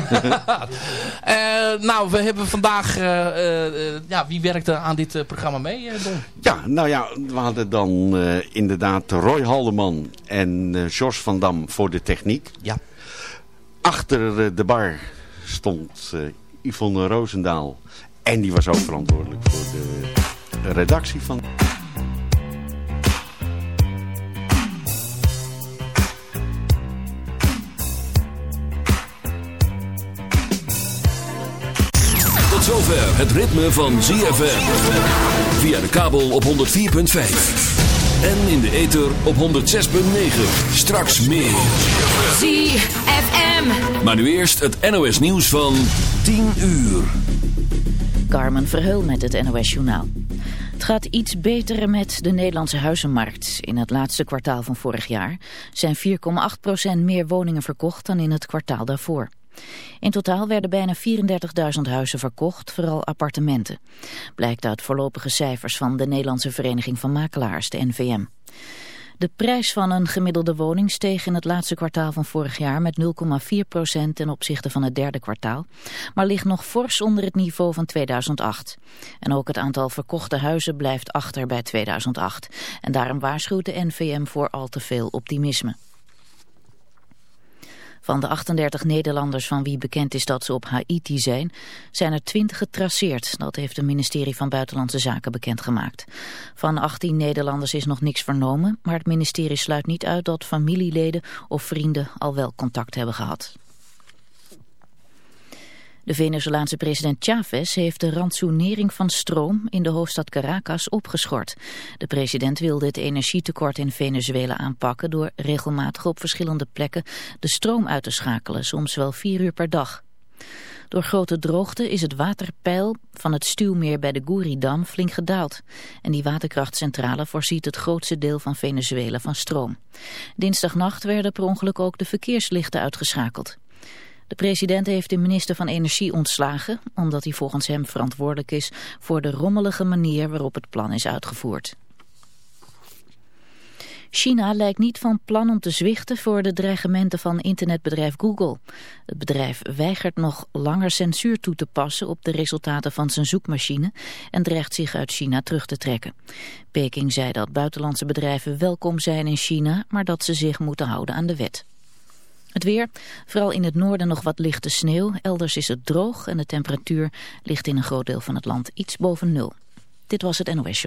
nou, we hebben vandaag... ja, wie werkte aan dit programma mee, Don? Ja, nou ja, we hadden dan inderdaad Roy Haldeman en Jos van Dam voor de techniek. Ja. Achter de bar stond Yvonne Roosendaal. En die was ook verantwoordelijk voor de redactie van... zover het ritme van ZFM. Via de kabel op 104.5. En in de ether op 106.9. Straks meer. ZFM. Maar nu eerst het NOS nieuws van 10 uur. Carmen Verheul met het NOS Journaal. Het gaat iets beter met de Nederlandse huizenmarkt. In het laatste kwartaal van vorig jaar zijn 4,8% meer woningen verkocht dan in het kwartaal daarvoor. In totaal werden bijna 34.000 huizen verkocht, vooral appartementen. Blijkt uit voorlopige cijfers van de Nederlandse Vereniging van Makelaars, de NVM. De prijs van een gemiddelde woning steeg in het laatste kwartaal van vorig jaar met 0,4% ten opzichte van het derde kwartaal, maar ligt nog fors onder het niveau van 2008. En ook het aantal verkochte huizen blijft achter bij 2008. En daarom waarschuwt de NVM voor al te veel optimisme. Van de 38 Nederlanders van wie bekend is dat ze op Haiti zijn, zijn er 20 getraceerd. Dat heeft het ministerie van Buitenlandse Zaken bekendgemaakt. Van 18 Nederlanders is nog niks vernomen, maar het ministerie sluit niet uit dat familieleden of vrienden al wel contact hebben gehad. De Venezolaanse president Chavez heeft de rantsoenering van stroom in de hoofdstad Caracas opgeschort. De president wilde het energietekort in Venezuela aanpakken door regelmatig op verschillende plekken de stroom uit te schakelen, soms wel vier uur per dag. Door grote droogte is het waterpeil van het stuwmeer bij de Guridam flink gedaald. En die waterkrachtcentrale voorziet het grootste deel van Venezuela van stroom. Dinsdagnacht werden per ongeluk ook de verkeerslichten uitgeschakeld. De president heeft de minister van Energie ontslagen, omdat hij volgens hem verantwoordelijk is voor de rommelige manier waarop het plan is uitgevoerd. China lijkt niet van plan om te zwichten voor de dreigementen van internetbedrijf Google. Het bedrijf weigert nog langer censuur toe te passen op de resultaten van zijn zoekmachine en dreigt zich uit China terug te trekken. Peking zei dat buitenlandse bedrijven welkom zijn in China, maar dat ze zich moeten houden aan de wet. Het weer, vooral in het noorden nog wat lichte sneeuw. Elders is het droog en de temperatuur ligt in een groot deel van het land iets boven nul. Dit was het NOS.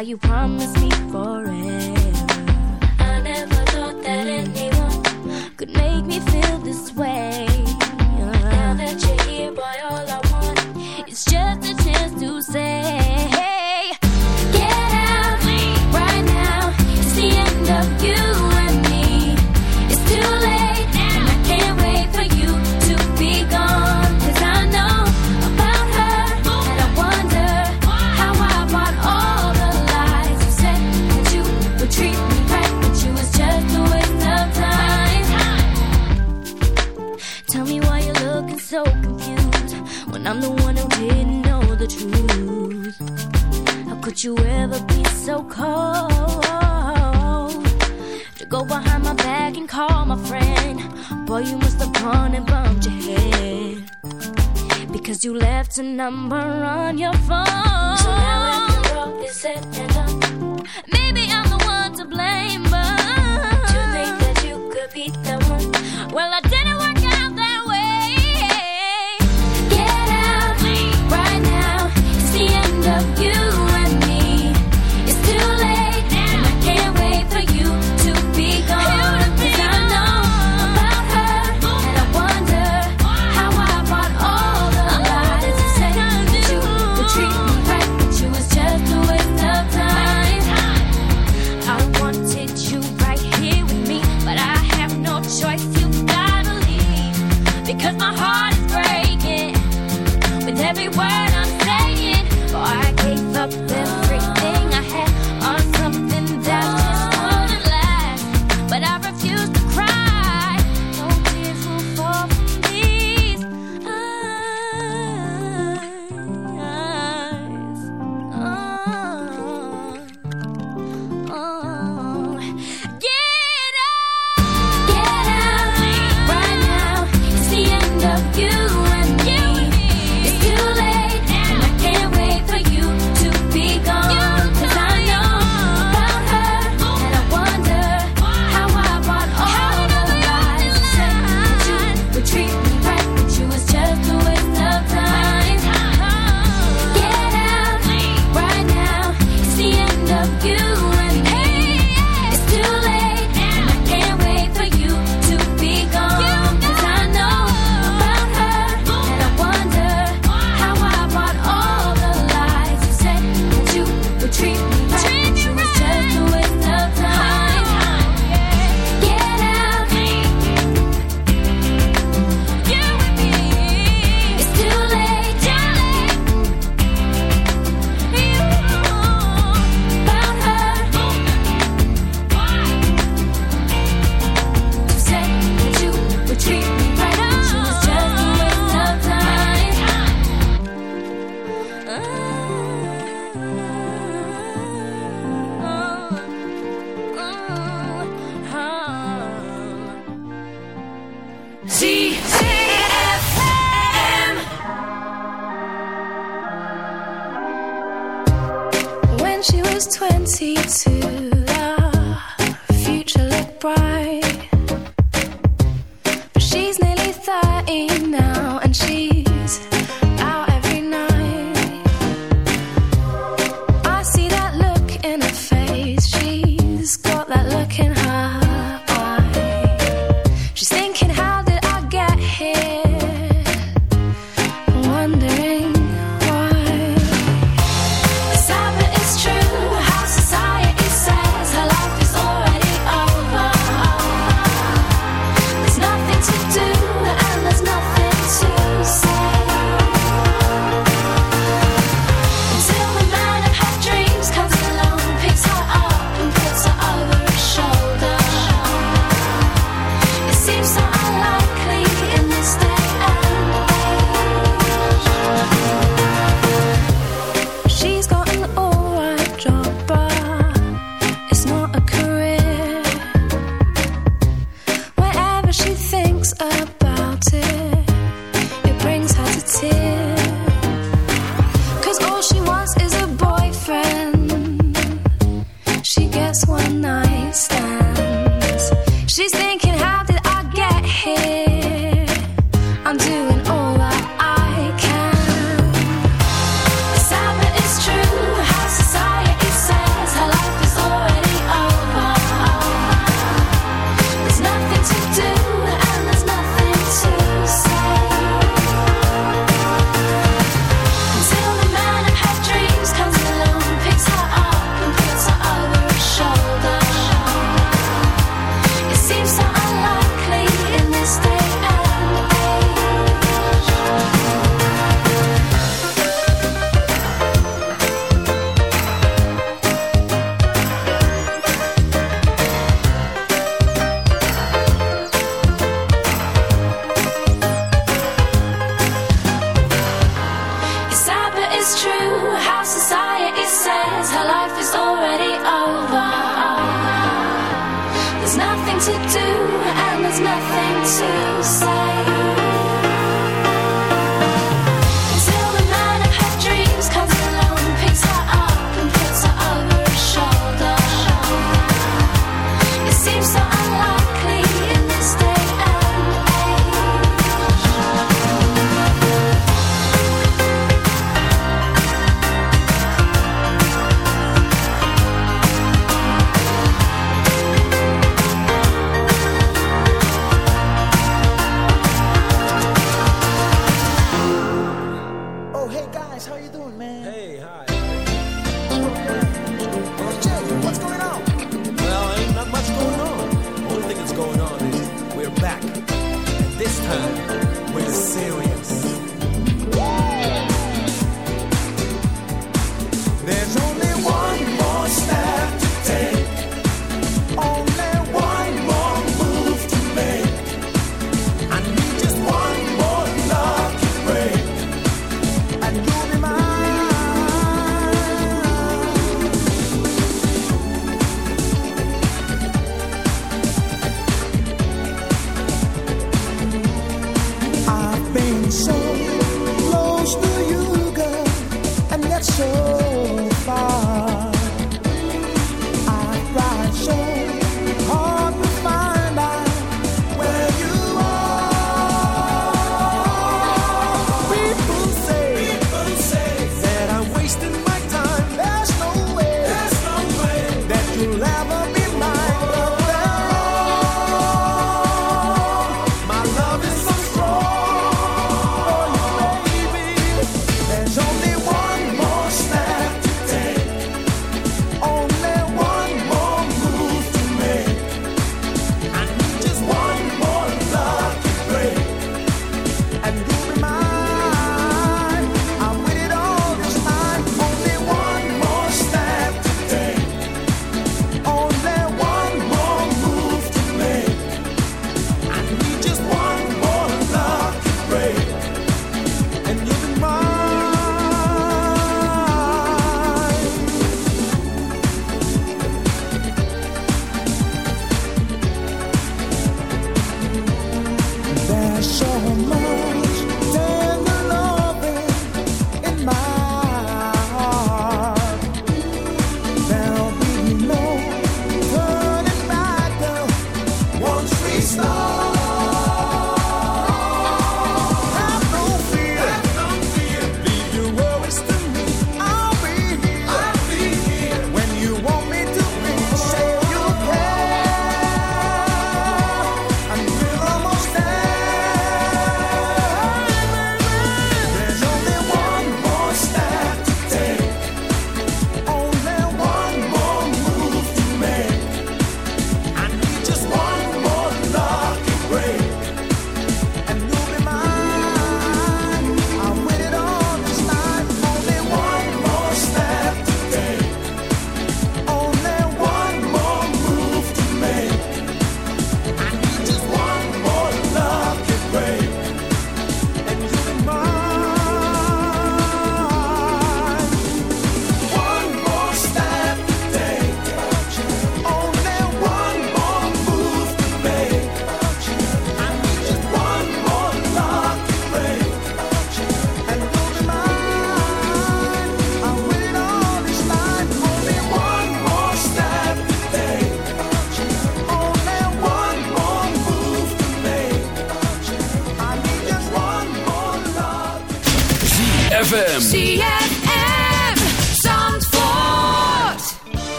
How you promised me forever. ನಮ್ಮ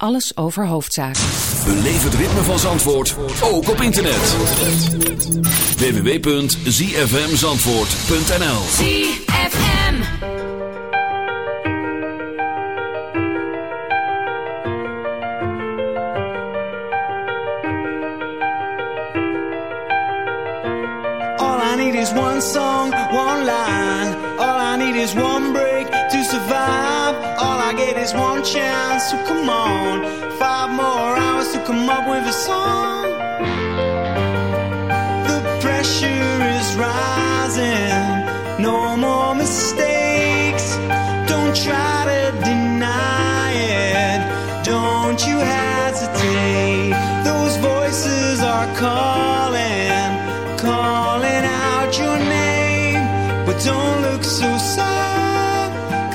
Alles over hoofdzaken. Beleef het ritme van Zandvoort, ook op internet. www.zfmzandvoort.nl ZFM. All I need is one song, one line. All I need is one break to survive. Is one chance to come on. Five more hours to come up with a song. The pressure is rising. No more mistakes. Don't try to deny it. Don't you hesitate. Those voices are calling,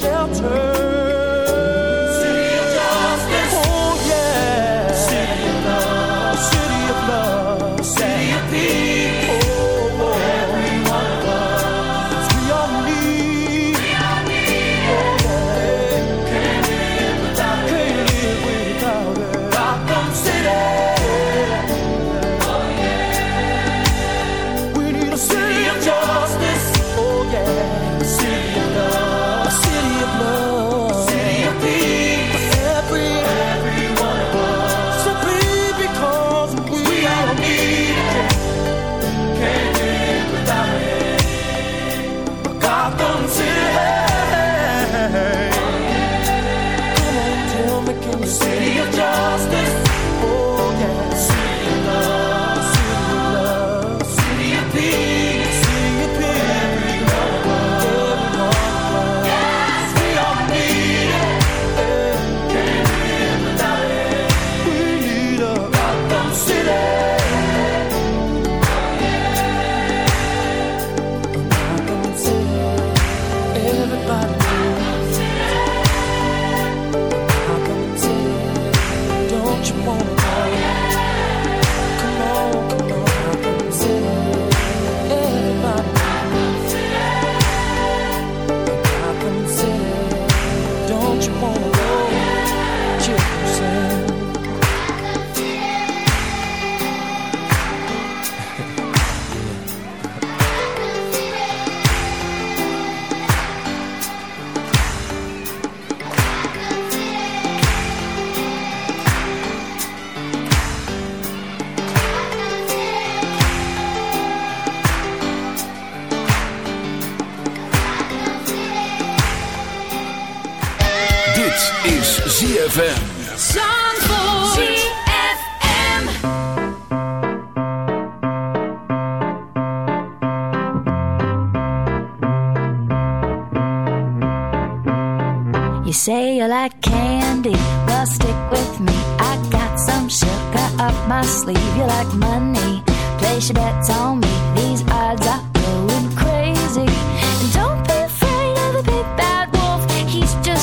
shelter.